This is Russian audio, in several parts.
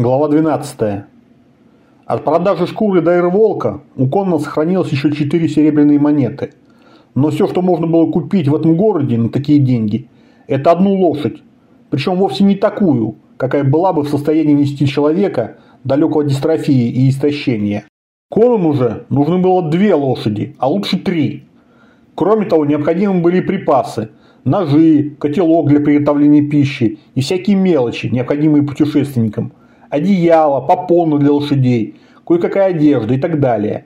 Глава 12. От продажи шкуры до Ирволка у Конна сохранилось еще 4 серебряные монеты. Но все, что можно было купить в этом городе на такие деньги, это одну лошадь. Причем вовсе не такую, какая была бы в состоянии нести человека, далекого от дистрофии и истощения. Конану же нужны было две лошади, а лучше три. Кроме того, необходимы были припасы, ножи, котелок для приготовления пищи и всякие мелочи, необходимые путешественникам – одеяло, попоны для лошадей, кое-какая одежда и так далее.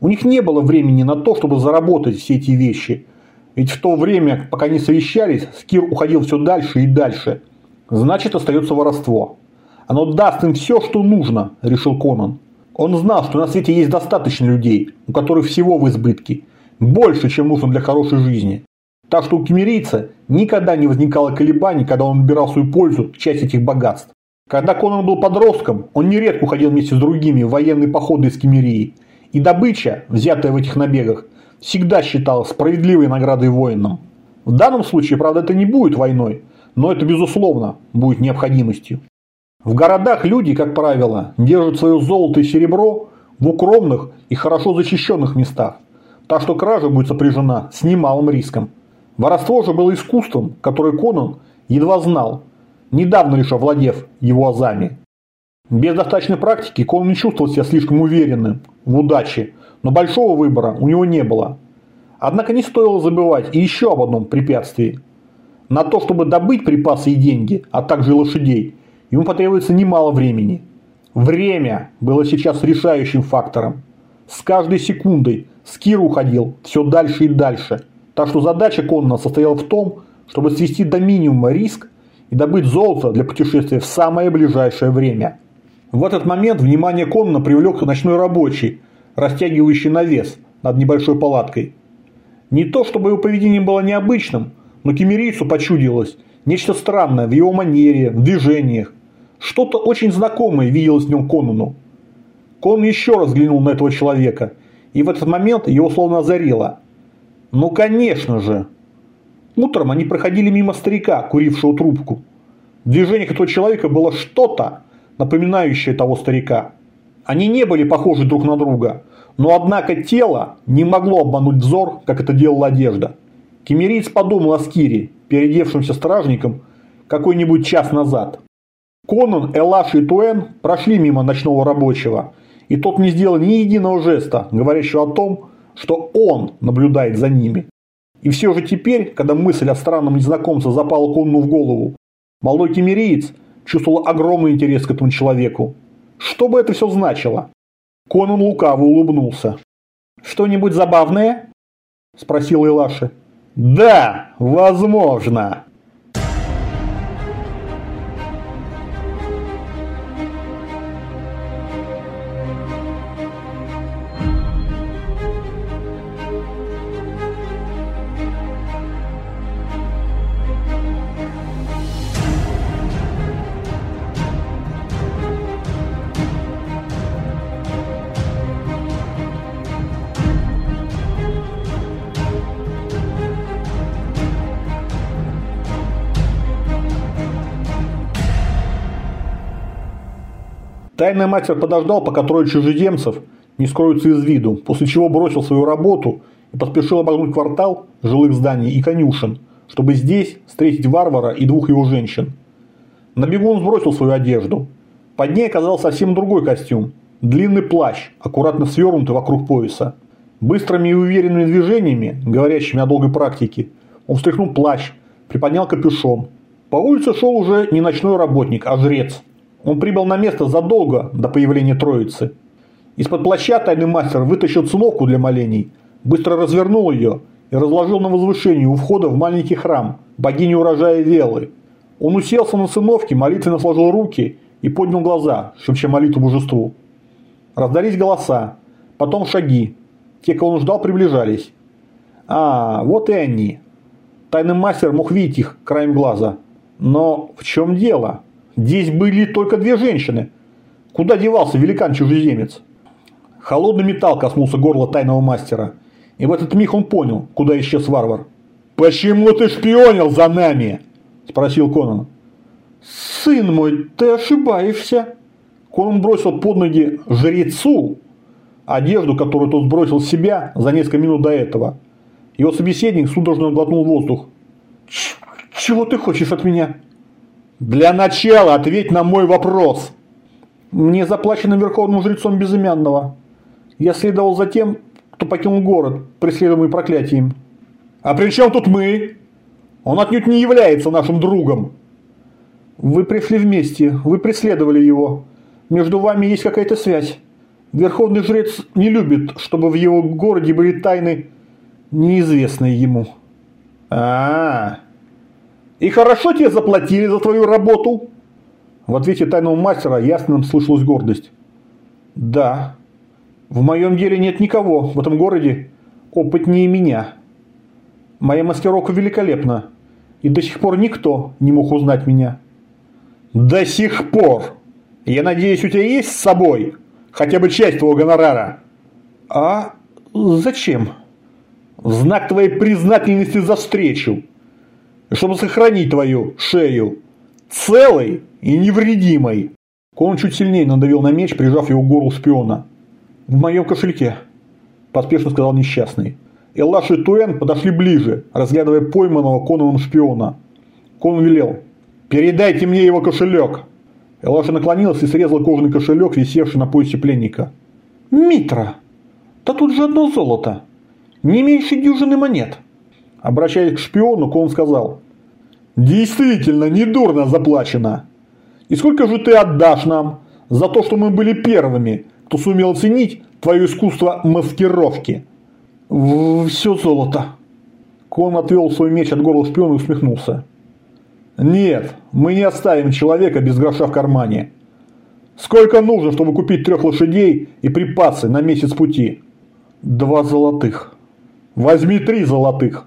У них не было времени на то, чтобы заработать все эти вещи. Ведь в то время, пока они совещались, Скир уходил все дальше и дальше. Значит, остается воровство. Оно даст им все, что нужно, решил Конан. Он знал, что на свете есть достаточно людей, у которых всего в избытке. Больше, чем нужно для хорошей жизни. Так что у кемерийца никогда не возникало колебаний, когда он убирал свою пользу часть этих богатств. Когда Конан был подростком, он нередко уходил вместе с другими в военные походы из Кемерии, и добыча, взятая в этих набегах, всегда считалась справедливой наградой воинам. В данном случае, правда, это не будет войной, но это, безусловно, будет необходимостью. В городах люди, как правило, держат свое золото и серебро в укромных и хорошо защищенных местах, так что кража будет сопряжена с немалым риском. Воровство же было искусством, которое Конан едва знал – недавно лишь овладев его азами. Без достаточной практики Кон не чувствовал себя слишком уверенным в удаче, но большого выбора у него не было. Однако не стоило забывать и еще об одном препятствии. На то, чтобы добыть припасы и деньги, а также лошадей, ему потребуется немало времени. Время было сейчас решающим фактором. С каждой секундой Скир уходил все дальше и дальше. Так что задача Конна состояла в том, чтобы свести до минимума риск и добыть золото для путешествия в самое ближайшее время. В этот момент внимание Конна привлек ночной рабочий, растягивающий навес над небольшой палаткой. Не то, чтобы его поведение было необычным, но кемерийцу почудилось нечто странное в его манере, в движениях. Что-то очень знакомое виделось в нем Конуну. Кон еще раз взглянул на этого человека, и в этот момент его словно озарило. Ну конечно же, Утром они проходили мимо старика, курившего трубку. В движениях этого человека было что-то, напоминающее того старика. Они не были похожи друг на друга, но однако тело не могло обмануть взор, как это делала одежда. Кемериец подумал о Скире, переодевшемся стражником, какой-нибудь час назад. Конан, Элаш и Туэн прошли мимо ночного рабочего, и тот не сделал ни единого жеста, говорящего о том, что он наблюдает за ними. И все же теперь, когда мысль о странном незнакомце запала Конну в голову, молодой кемериец чувствовал огромный интерес к этому человеку. Что бы это все значило? Конан лукаво улыбнулся. «Что-нибудь забавное?» – спросил Илаши. «Да, возможно!» Тайный мастер подождал, пока трое чужеземцев не скроются из виду, после чего бросил свою работу и поспешил обогнуть квартал жилых зданий и конюшен, чтобы здесь встретить варвара и двух его женщин. На бегу он сбросил свою одежду. Под ней оказался совсем другой костюм. Длинный плащ, аккуратно свернутый вокруг пояса. Быстрыми и уверенными движениями, говорящими о долгой практике, он встряхнул плащ, приподнял капюшон. По улице шел уже не ночной работник, а жрец. Он прибыл на место задолго до появления Троицы. Из-под плаща тайный мастер вытащил циновку для молений, быстро развернул ее и разложил на возвышении у входа в маленький храм богини урожая Велы. Он уселся на циновке, молитвенно сложил руки и поднял глаза, шепча молитву божеству. Раздались голоса, потом шаги. Те, кого он ждал, приближались. А, вот и они. Тайный мастер мог видеть их краем глаза. Но в чем дело? Здесь были только две женщины. Куда девался великан-чужеземец? Холодный металл коснулся горла тайного мастера. И в этот миг он понял, куда исчез варвар. «Почему ты шпионил за нами?» – спросил Конан. «Сын мой, ты ошибаешься!» Конан бросил под ноги жрецу одежду, которую тот сбросил с себя за несколько минут до этого. Его собеседник судорожно глотнул воздух. «Чего ты хочешь от меня?» «Для начала ответь на мой вопрос!» «Мне заплачено верховным жрецом безымянного. Я следовал за тем, кто покинул город, преследуемый проклятием». «А при чем тут мы? Он отнюдь не является нашим другом». «Вы пришли вместе, вы преследовали его. Между вами есть какая-то связь. Верховный жрец не любит, чтобы в его городе были тайны, неизвестные ему». А, -а, -а. И хорошо тебе заплатили за твою работу? В ответе тайного мастера ясно слышалась гордость. Да. В моем деле нет никого в этом городе опытнее меня. Моя маскировка великолепна, и до сих пор никто не мог узнать меня. До сих пор? Я надеюсь, у тебя есть с собой хотя бы часть твоего гонорара? А зачем? В знак твоей признательности за встречу. Чтобы сохранить твою шею целой и невредимой. Кон чуть сильнее надавил на меч, прижав его к горлу шпиона. «В моем кошельке», – поспешно сказал несчастный. Эллаш и Туэн подошли ближе, разглядывая пойманного Коновым шпиона. Кон велел. «Передайте мне его кошелек!» Элаша наклонилась и срезала кожаный кошелек, висевший на поясе пленника. «Митра! Да тут же одно золото! Не меньше дюжины монет!» Обращаясь к шпиону, Кон сказал. «Действительно, недурно заплачено! И сколько же ты отдашь нам за то, что мы были первыми, кто сумел оценить твое искусство маскировки?» «Все золото!» Кон отвел свой меч от горла шпиона и усмехнулся. Нет, мы не оставим человека без гроша в кармане. Сколько нужно, чтобы купить трех лошадей и припасы на месяц пути? Два золотых. Возьми три золотых,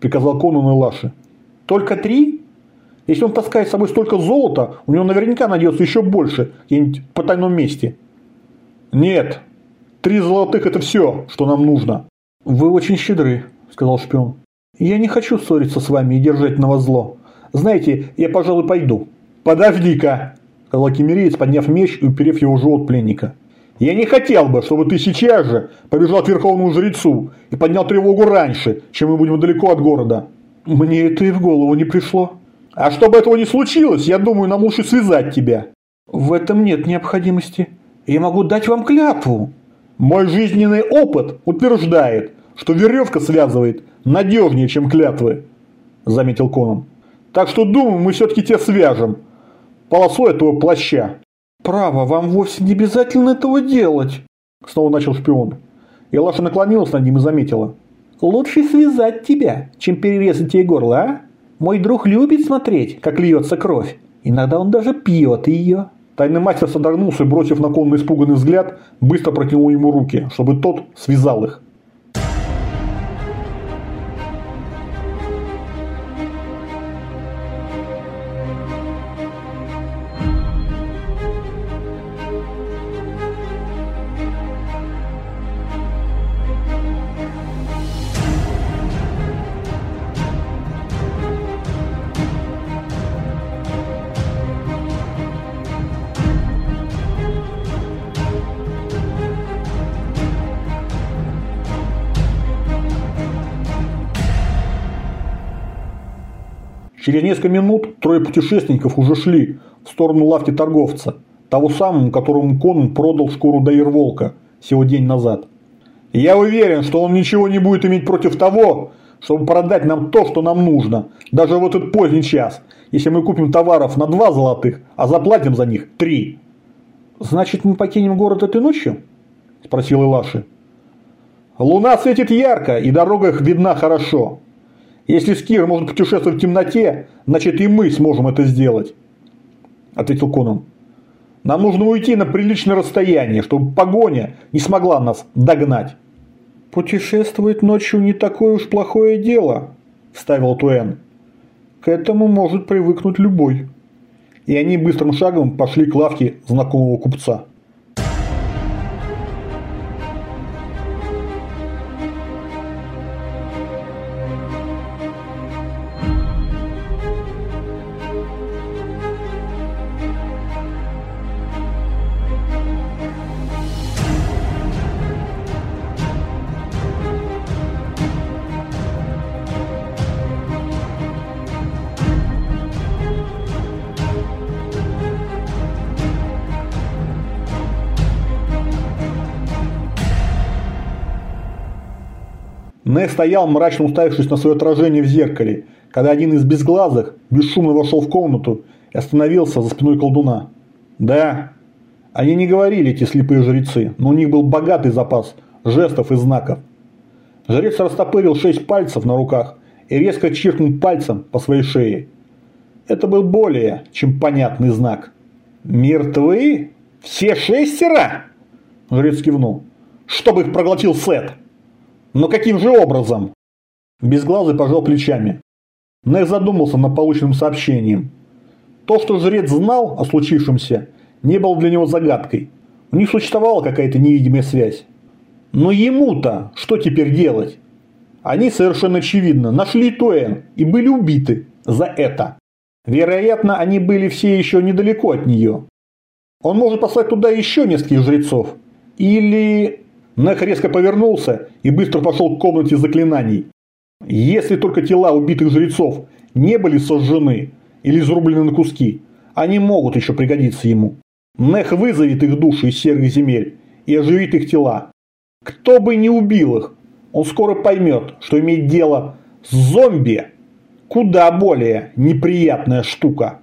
приказал Конан и Лаши. Только три? Если он таскает с собой столько золота, у него наверняка найдется еще больше где-нибудь по тайном месте. Нет, три золотых это все, что нам нужно. Вы очень щедры, сказал шпион. Я не хочу ссориться с вами и держать на вас зло. Знаете, я, пожалуй, пойду. Подожди-ка, сказал кемериец, подняв меч и уперев его в живот пленника. Я не хотел бы, чтобы ты сейчас же побежал к верховному жрецу и поднял тревогу раньше, чем мы будем далеко от города. Мне это и в голову не пришло. А чтобы этого не случилось, я думаю, нам лучше связать тебя. В этом нет необходимости. Я могу дать вам клятву. Мой жизненный опыт утверждает, что веревка связывает надежнее, чем клятвы, заметил Конан. Так что, думаю, мы все-таки тебя свяжем. Полосой этого плаща. Право, вам вовсе не обязательно этого делать. Снова начал шпион. И Лаша наклонилась над ним и заметила. Лучше связать тебя, чем перерезать тебе горло, а? Мой друг любит смотреть, как льется кровь. Иногда он даже пьет ее. Тайный мастер содрогнулся и, бросив на конный испуганный взгляд, быстро протянул ему руки, чтобы тот связал их. Через несколько минут трое путешественников уже шли в сторону лавки торговца, того самого, которому Конан продал шкуру Дайрволка всего день назад. «Я уверен, что он ничего не будет иметь против того, чтобы продать нам то, что нам нужно, даже в этот поздний час, если мы купим товаров на два золотых, а заплатим за них три». «Значит, мы покинем город этой ночью?» – спросил Илаши. «Луна светит ярко, и дорога видна хорошо. Если Скир может путешествовать в темноте, значит и мы сможем это сделать», – ответил Конан. «Нам нужно уйти на приличное расстояние, чтобы погоня не смогла нас догнать». «Путешествовать ночью не такое уж плохое дело», – вставил Туэн. «К этому может привыкнуть любой». И они быстрым шагом пошли к лавке знакомого купца. Нэх стоял, мрачно уставившись на свое отражение в зеркале, когда один из безглазых бесшумно вошел в комнату и остановился за спиной колдуна. Да, они не говорили, эти слепые жрецы, но у них был богатый запас жестов и знаков. Жрец растопырил шесть пальцев на руках и резко чиркнул пальцем по своей шее. Это был более чем понятный знак. «Мертвы? Все шестеро?» Жрец кивнул. «Чтобы их проглотил Сет!» «Но каким же образом?» Безглазый пожал плечами. Нэх задумался над полученным сообщением. То, что жрец знал о случившемся, не было для него загадкой. У них существовала какая-то невидимая связь. Но ему-то что теперь делать? Они совершенно очевидно нашли Туэн и были убиты за это. Вероятно, они были все еще недалеко от нее. Он может послать туда еще нескольких жрецов. Или... Нэх резко повернулся и быстро пошел к комнате заклинаний. Если только тела убитых жрецов не были сожжены или изрублены на куски, они могут еще пригодиться ему. Нех вызовет их души из серых земель и оживит их тела. Кто бы не убил их, он скоро поймет, что имеет дело с зомби куда более неприятная штука.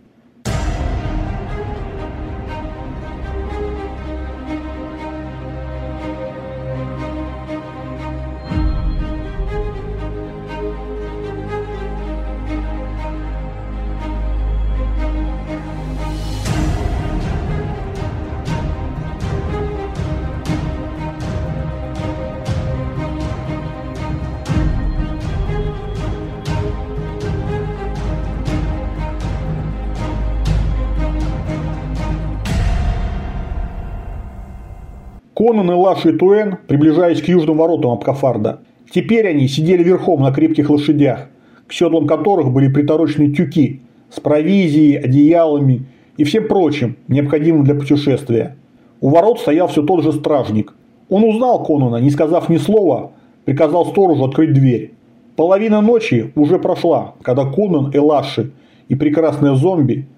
Конан и Лаш и Туэн приближаясь к южным воротам Абкафарда. Теперь они сидели верхом на крепких лошадях, к седлам которых были приторочены тюки с провизией, одеялами и всем прочим, необходимым для путешествия. У ворот стоял все тот же стражник. Он узнал Конана, не сказав ни слова, приказал сторожу открыть дверь. Половина ночи уже прошла, когда Конан, Элаши и прекрасные зомби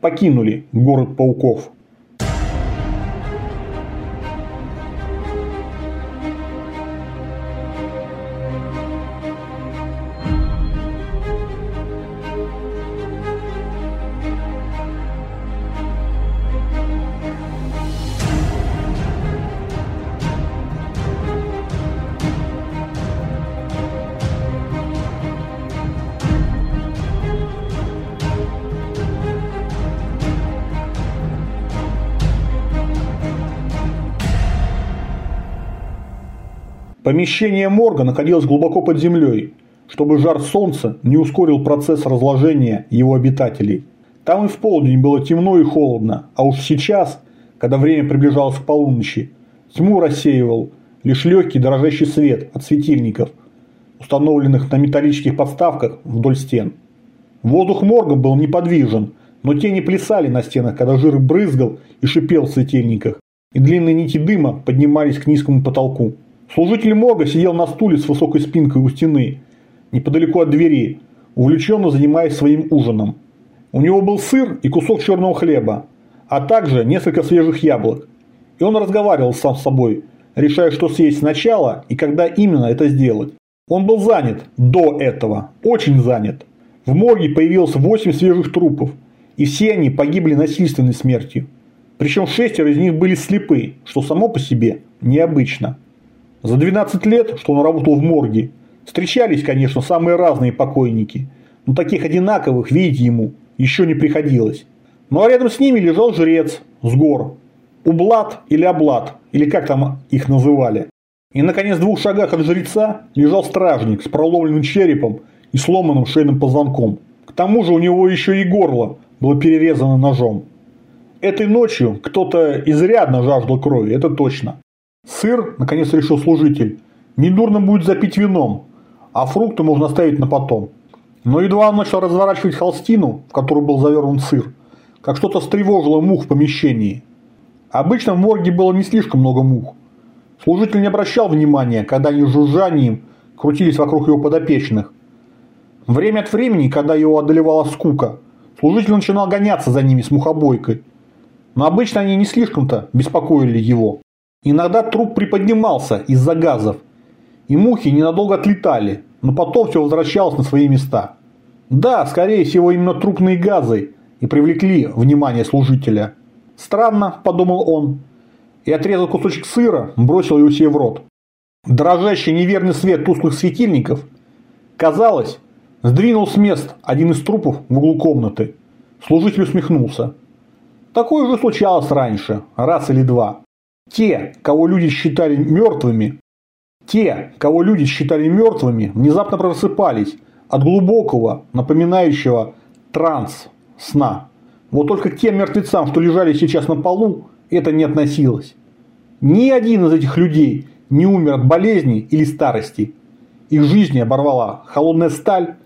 покинули город пауков. Помещение морга находилось глубоко под землей, чтобы жар солнца не ускорил процесс разложения его обитателей. Там и в полдень было темно и холодно, а уж сейчас, когда время приближалось к полуночи, тьму рассеивал лишь легкий дрожащий свет от светильников, установленных на металлических подставках вдоль стен. Воздух морга был неподвижен, но тени плясали на стенах, когда жир брызгал и шипел в светильниках, и длинные нити дыма поднимались к низкому потолку. Служитель морга сидел на стуле с высокой спинкой у стены, неподалеку от двери, увлеченно занимаясь своим ужином. У него был сыр и кусок черного хлеба, а также несколько свежих яблок. И он разговаривал сам с собой, решая, что съесть сначала и когда именно это сделать. Он был занят до этого, очень занят. В морге появилось 8 свежих трупов, и все они погибли насильственной смертью. Причем шестеро из них были слепы, что само по себе необычно. За 12 лет, что он работал в морге, встречались, конечно, самые разные покойники, но таких одинаковых видеть ему еще не приходилось. Ну а рядом с ними лежал жрец с гор, Ублад или Облад, или как там их называли. И, наконец, в двух шагах от жреца лежал стражник с проломленным черепом и сломанным шейным позвонком. К тому же у него еще и горло было перерезано ножом. Этой ночью кто-то изрядно жаждал крови, это точно. Сыр, наконец решил служитель, недурно будет запить вином, а фрукты можно оставить на потом. Но едва он начал разворачивать холстину, в которую был завернут сыр, как что-то встревожило мух в помещении. Обычно в морге было не слишком много мух. Служитель не обращал внимания, когда они жужжанием крутились вокруг его подопечных. Время от времени, когда его одолевала скука, служитель начинал гоняться за ними с мухобойкой. Но обычно они не слишком-то беспокоили его. Иногда труп приподнимался из-за газов, и мухи ненадолго отлетали, но потом все возвращалось на свои места. Да, скорее всего, именно трупные газы и привлекли внимание служителя. Странно, подумал он, и отрезал кусочек сыра, бросил его себе в рот. Дрожащий неверный свет тусклых светильников, казалось, сдвинул с мест один из трупов в углу комнаты. Служитель усмехнулся. Такое уже случалось раньше, раз или два. Те, кого люди считали мертвыми, те, кого люди считали мертвыми, внезапно просыпались от глубокого, напоминающего транс сна. Вот только к тем мертвецам, что лежали сейчас на полу, это не относилось. Ни один из этих людей не умер от болезни или старости. Их жизни оборвала холодная сталь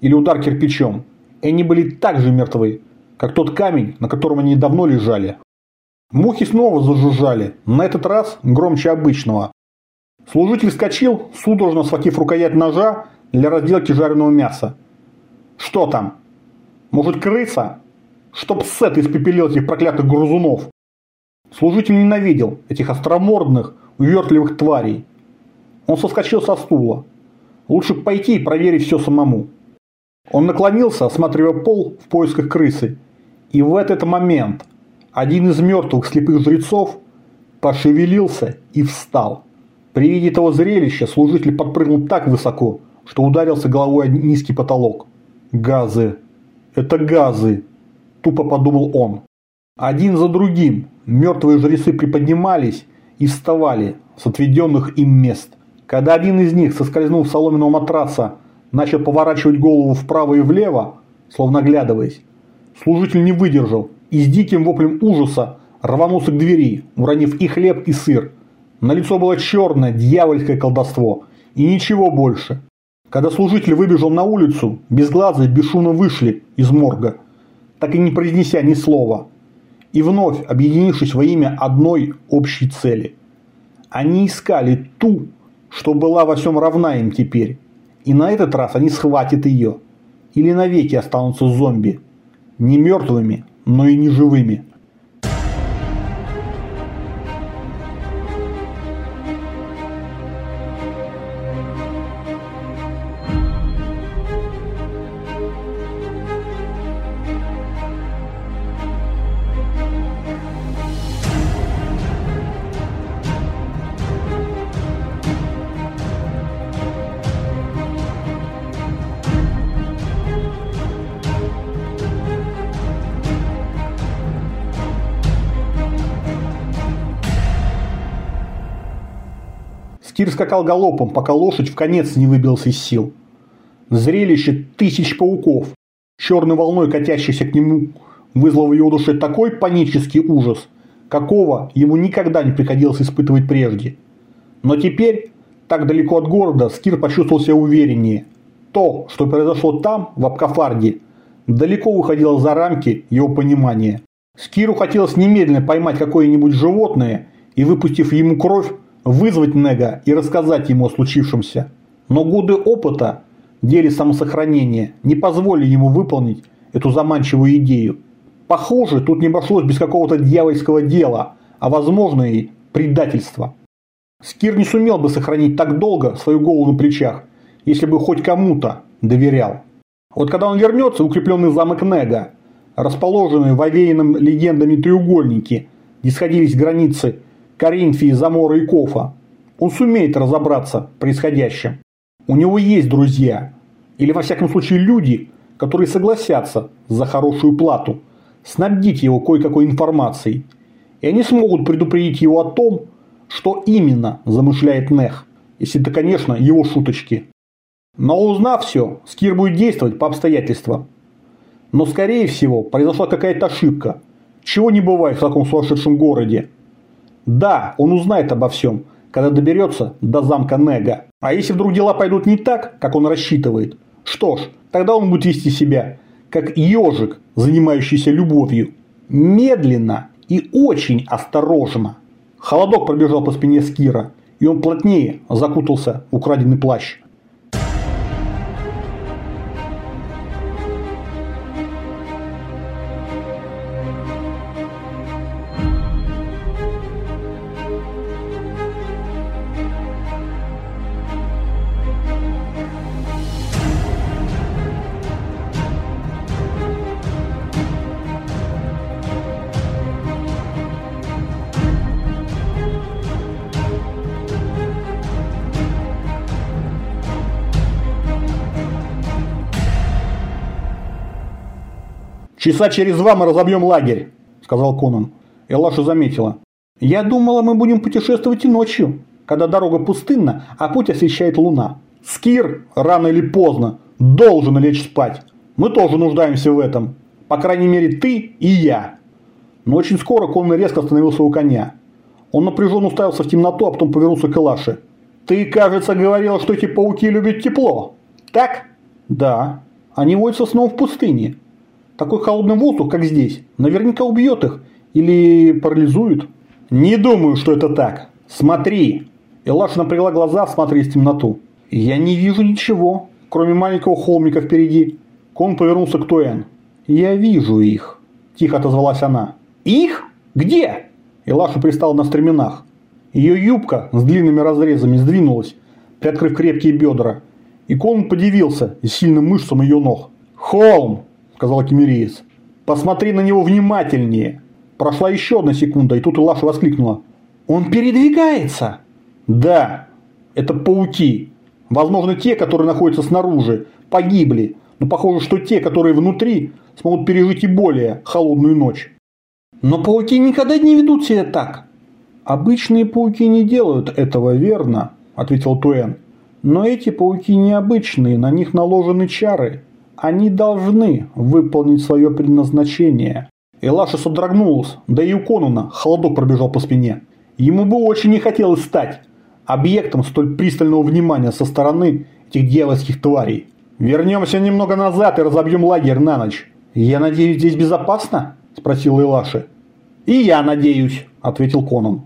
или удар кирпичом. И они были так же мертвы, как тот камень, на котором они давно лежали. Мухи снова зажужжали, на этот раз громче обычного. Служитель вскочил, судорожно схватив рукоять ножа для разделки жареного мяса. «Что там? Может, крыса? Чтоб Сет испепелил этих проклятых грузунов!» Служитель ненавидел этих остромордных, увертливых тварей. Он соскочил со стула. Лучше пойти и проверить все самому. Он наклонился, осматривая пол в поисках крысы. И в этот момент один из мертвых слепых жрецов пошевелился и встал. При виде этого зрелища служитель подпрыгнул так высоко, что ударился головой о низкий потолок. «Газы! Это газы!» – тупо подумал он. Один за другим мертвые жрецы приподнимались и вставали с отведенных им мест. Когда один из них, соскользнув с соломенного матраса, начал поворачивать голову вправо и влево, словно оглядываясь, служитель не выдержал и с диким воплем ужаса рванулся к двери, уронив и хлеб, и сыр – на лицо было черное, дьявольское колдовство. И ничего больше. Когда служитель выбежал на улицу, безглазые бесшумно вышли из морга, так и не произнеся ни слова. И вновь объединившись во имя одной общей цели. Они искали ту, что была во всем равна им теперь. И на этот раз они схватят ее. Или навеки останутся зомби. Не мертвыми, но и не Скир скакал галопом, пока лошадь в конец не выбился из сил. Зрелище тысяч пауков, черной волной катящейся к нему, вызвало в его душе такой панический ужас, какого ему никогда не приходилось испытывать прежде. Но теперь, так далеко от города, Скир почувствовал себя увереннее. То, что произошло там, в Абкафарде, далеко выходило за рамки его понимания. Скиру хотелось немедленно поймать какое-нибудь животное и, выпустив ему кровь, вызвать Нега и рассказать ему о случившемся. Но годы опыта в деле самосохранения не позволили ему выполнить эту заманчивую идею. Похоже, тут не обошлось без какого-то дьявольского дела, а возможно и предательства. Скир не сумел бы сохранить так долго свою голову на плечах, если бы хоть кому-то доверял. Вот когда он вернется укрепленный замок Нега, расположенный в овеянном легендами треугольнике, где сходились границы Коринфии, Замора и Кофа. Он сумеет разобраться в происходящем. У него есть друзья. Или во всяком случае люди, которые согласятся за хорошую плату снабдить его кое-какой информацией. И они смогут предупредить его о том, что именно замышляет Нех. Если это, конечно, его шуточки. Но узнав все, Скир будет действовать по обстоятельствам. Но, скорее всего, произошла какая-то ошибка. Чего не бывает в таком сумасшедшем городе. Да, он узнает обо всем, когда доберется до замка Нега. А если вдруг дела пойдут не так, как он рассчитывает, что ж, тогда он будет вести себя, как ежик, занимающийся любовью. Медленно и очень осторожно. Холодок пробежал по спине Скира, и он плотнее закутался в украденный плащ. «Часа через два мы разобьем лагерь», – сказал Конан. Элаша заметила. «Я думала, мы будем путешествовать и ночью, когда дорога пустынна, а путь освещает луна. Скир, рано или поздно, должен лечь спать. Мы тоже нуждаемся в этом. По крайней мере, ты и я». Но очень скоро Конан резко остановился у коня. Он напряженно уставился в темноту, а потом повернулся к Элаше. «Ты, кажется, говорил, что эти пауки любят тепло. Так?» «Да. Они водятся снова в пустыне. Такой холодный воздух, как здесь, наверняка убьет их или парализует». «Не думаю, что это так. Смотри!» Элаша напрягла глаза, всматриваясь в темноту. «Я не вижу ничего, кроме маленького холмика впереди». Кон повернулся к Туэн. «Я вижу их», – тихо отозвалась она. «Их? Где?» Элаша пристала на стременах. Ее юбка с длинными разрезами сдвинулась, приоткрыв крепкие бедра. И Кон подивился сильным мышцам ее ног. «Холм!» – сказал Кемериец. «Посмотри на него внимательнее!» Прошла еще одна секунда, и тут Илаша воскликнула. «Он передвигается!» «Да, это пауки. Возможно, те, которые находятся снаружи, погибли, но похоже, что те, которые внутри, смогут пережить и более холодную ночь». «Но пауки никогда не ведут себя так!» «Обычные пауки не делают этого, верно?» – ответил Туэн. «Но эти пауки необычные, на них наложены чары. Они должны выполнить свое предназначение». Элаша содрогнулась, да и у Конуна холодок пробежал по спине. Ему бы очень не хотелось стать объектом столь пристального внимания со стороны этих дьявольских тварей. «Вернемся немного назад и разобьем лагерь на ночь». «Я надеюсь, здесь безопасно?» – спросил Элаши. «И я надеюсь», – ответил Конан.